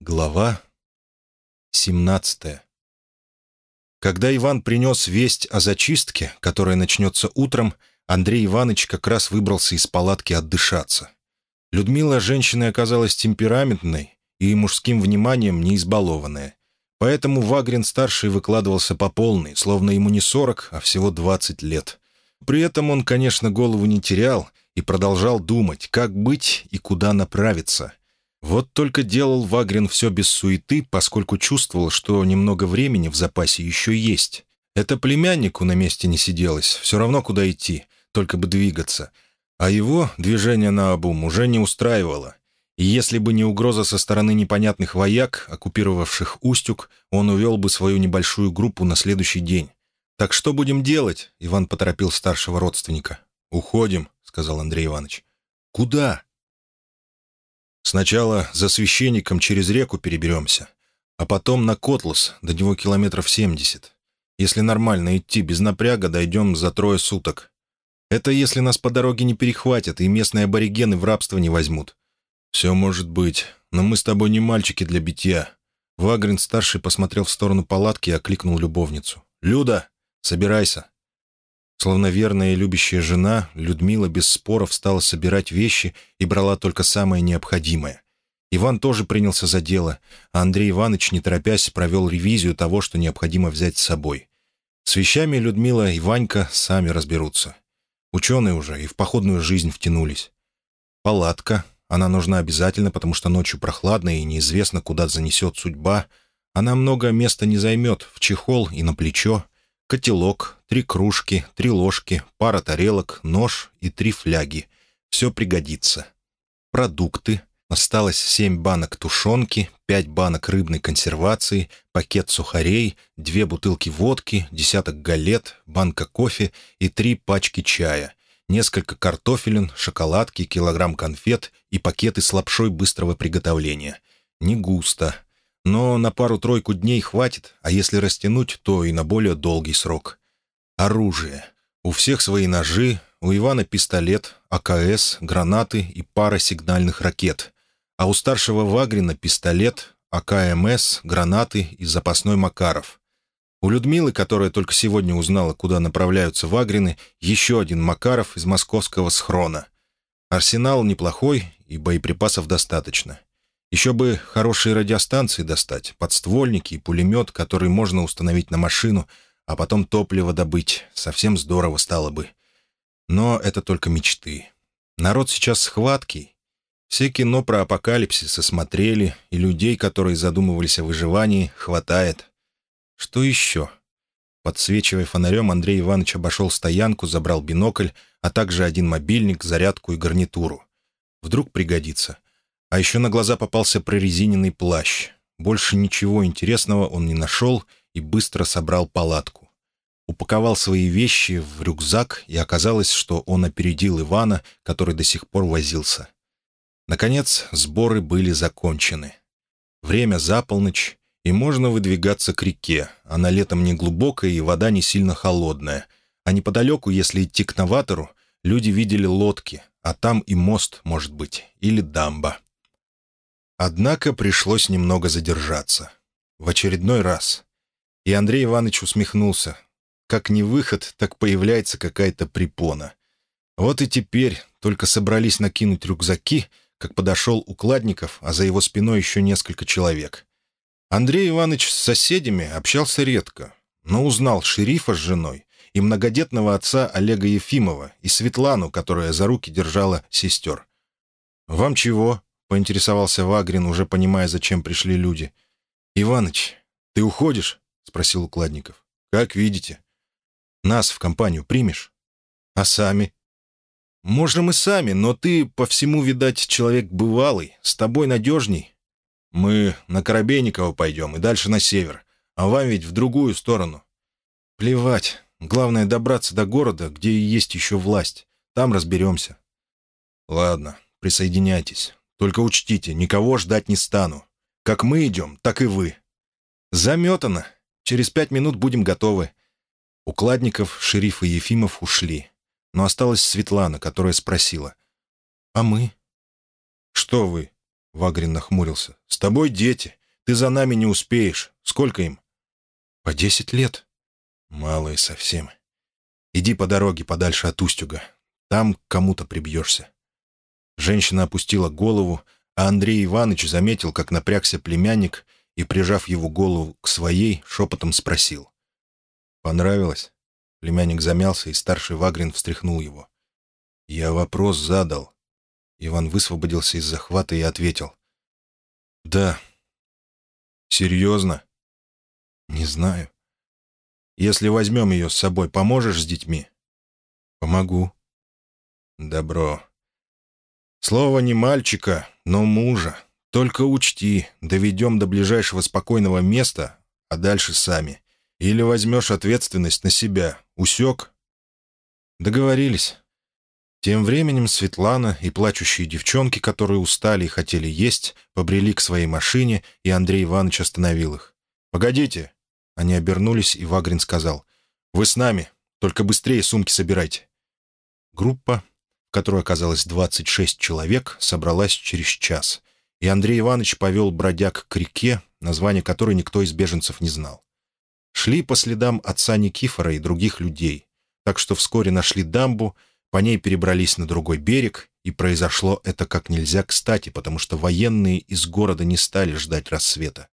Глава 17 Когда Иван принес весть о зачистке, которая начнется утром, Андрей Иванович как раз выбрался из палатки отдышаться. Людмила женщиной оказалась темпераментной и мужским вниманием не избалованная. Поэтому Вагрин-старший выкладывался по полной, словно ему не сорок, а всего двадцать лет. При этом он, конечно, голову не терял и продолжал думать, как быть и куда направиться. Вот только делал Вагрин все без суеты, поскольку чувствовал, что немного времени в запасе еще есть. Это племяннику на месте не сиделось, все равно куда идти, только бы двигаться. А его движение на обум уже не устраивало. И если бы не угроза со стороны непонятных вояк, оккупировавших Устюг, он увел бы свою небольшую группу на следующий день. «Так что будем делать?» — Иван поторопил старшего родственника. «Уходим», — сказал Андрей Иванович. «Куда?» «Сначала за священником через реку переберемся, а потом на Котлас, до него километров семьдесят. Если нормально идти без напряга, дойдем за трое суток. Это если нас по дороге не перехватят и местные аборигены в рабство не возьмут. Все может быть, но мы с тобой не мальчики для битья». Вагрин-старший посмотрел в сторону палатки и окликнул любовницу. «Люда, собирайся». Словно верная и любящая жена, Людмила без споров стала собирать вещи и брала только самое необходимое. Иван тоже принялся за дело, а Андрей Иванович, не торопясь, провел ревизию того, что необходимо взять с собой. С вещами Людмила и Ванька сами разберутся. Ученые уже и в походную жизнь втянулись. Палатка, она нужна обязательно, потому что ночью прохладно и неизвестно, куда занесет судьба. Она много места не займет, в чехол и на плечо — Котелок, три кружки, три ложки, пара тарелок, нож и три фляги. Все пригодится. Продукты. Осталось семь банок тушенки, пять банок рыбной консервации, пакет сухарей, две бутылки водки, десяток галет, банка кофе и три пачки чая, несколько картофелин, шоколадки, килограмм конфет и пакеты с лапшой быстрого приготовления. Не густо, но на пару-тройку дней хватит, а если растянуть, то и на более долгий срок. Оружие. У всех свои ножи, у Ивана пистолет, АКС, гранаты и пара сигнальных ракет. А у старшего Вагрина пистолет, АКМС, гранаты и запасной Макаров. У Людмилы, которая только сегодня узнала, куда направляются Вагрины, еще один Макаров из московского схрона. Арсенал неплохой и боеприпасов достаточно. Еще бы хорошие радиостанции достать, подствольники и пулемет, который можно установить на машину, а потом топливо добыть. Совсем здорово стало бы. Но это только мечты. Народ сейчас схваткий. Все кино про апокалипсис осмотрели, и людей, которые задумывались о выживании, хватает. Что еще? Подсвечивая фонарем, Андрей Иванович обошел стоянку, забрал бинокль, а также один мобильник, зарядку и гарнитуру. Вдруг пригодится — а еще на глаза попался прорезиненный плащ. Больше ничего интересного он не нашел и быстро собрал палатку. Упаковал свои вещи в рюкзак, и оказалось, что он опередил Ивана, который до сих пор возился. Наконец, сборы были закончены. Время за полночь, и можно выдвигаться к реке. Она летом не глубокая и вода не сильно холодная. А неподалеку, если идти к новатору, люди видели лодки, а там и мост, может быть, или дамба. Однако пришлось немного задержаться. В очередной раз. И Андрей Иванович усмехнулся. Как не выход, так появляется какая-то препона. Вот и теперь только собрались накинуть рюкзаки, как подошел Укладников, а за его спиной еще несколько человек. Андрей Иванович с соседями общался редко, но узнал шерифа с женой и многодетного отца Олега Ефимова и Светлану, которая за руки держала сестер. «Вам чего?» — поинтересовался Вагрин, уже понимая, зачем пришли люди. «Иваныч, ты уходишь?» — спросил Укладников. «Как видите. Нас в компанию примешь? А сами?» «Можем и сами, но ты, по всему, видать, человек бывалый, с тобой надежней. Мы на Коробейниково пойдем и дальше на север, а вам ведь в другую сторону. Плевать, главное добраться до города, где есть еще власть. Там разберемся». «Ладно, присоединяйтесь. Только учтите, никого ждать не стану. Как мы идем, так и вы. Заметано. Через пять минут будем готовы. Укладников, шериф и Ефимов ушли. Но осталась Светлана, которая спросила. «А мы?» «Что вы?» — Вагрин нахмурился. «С тобой дети. Ты за нами не успеешь. Сколько им?» «По десять лет». «Малые совсем. Иди по дороге подальше от Устюга. Там кому-то прибьешься». Женщина опустила голову, а Андрей Иванович заметил, как напрягся племянник и, прижав его голову к своей, шепотом спросил. «Понравилось?» Племянник замялся, и старший Вагрин встряхнул его. «Я вопрос задал». Иван высвободился из захвата и ответил. «Да». «Серьезно?» «Не знаю». «Если возьмем ее с собой, поможешь с детьми?» «Помогу». «Добро. Слово не мальчика, но мужа. Только учти, доведем до ближайшего спокойного места, а дальше сами. Или возьмешь ответственность на себя. Усек?» «Договорились». Тем временем Светлана и плачущие девчонки, которые устали и хотели есть, побрели к своей машине, и Андрей Иванович остановил их. «Погодите!» Они обернулись, и Вагрин сказал. «Вы с нами, только быстрее сумки собирайте». Группа, в которой оказалось 26 человек, собралась через час, и Андрей Иванович повел бродяг к реке, название которой никто из беженцев не знал. Шли по следам отца Никифора и других людей, так что вскоре нашли дамбу, по ней перебрались на другой берег, и произошло это как нельзя кстати, потому что военные из города не стали ждать рассвета.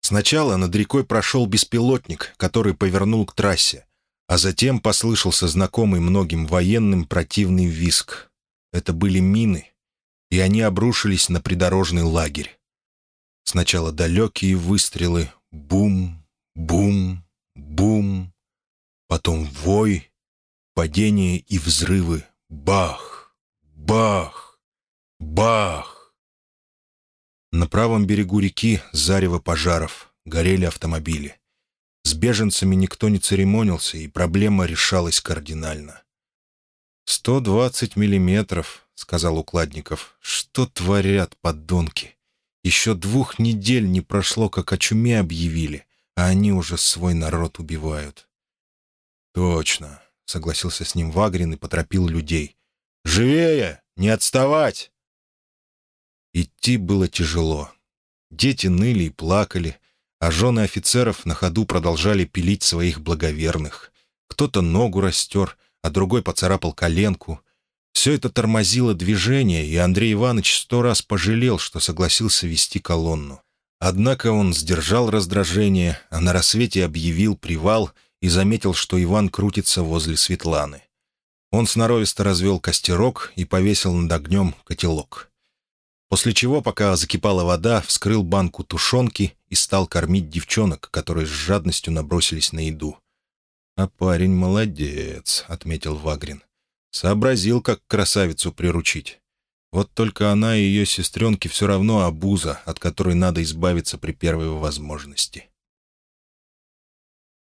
Сначала над рекой прошел беспилотник, который повернул к трассе, а затем послышался знакомый многим военным противный виск. Это были мины, и они обрушились на придорожный лагерь. Сначала далекие выстрелы «бум, бум, бум», потом вой, падение и взрывы. Бах! Бах! Бах! На правом берегу реки зарево пожаров, горели автомобили. С беженцами никто не церемонился, и проблема решалась кардинально. «Сто двадцать миллиметров», — сказал Укладников. «Что творят подонки? Еще двух недель не прошло, как о чуме объявили, а они уже свой народ убивают». «Точно. — согласился с ним Вагрин и поторопил людей. «Живее! Не отставать!» Идти было тяжело. Дети ныли и плакали, а жены офицеров на ходу продолжали пилить своих благоверных. Кто-то ногу растер, а другой поцарапал коленку. Все это тормозило движение, и Андрей Иванович сто раз пожалел, что согласился вести колонну. Однако он сдержал раздражение, а на рассвете объявил привал и заметил, что Иван крутится возле Светланы. Он сноровисто развел костерок и повесил над огнем котелок. После чего, пока закипала вода, вскрыл банку тушенки и стал кормить девчонок, которые с жадностью набросились на еду. «А парень молодец», — отметил Вагрин. «Сообразил, как красавицу приручить. Вот только она и ее сестренки все равно обуза, от которой надо избавиться при первой возможности».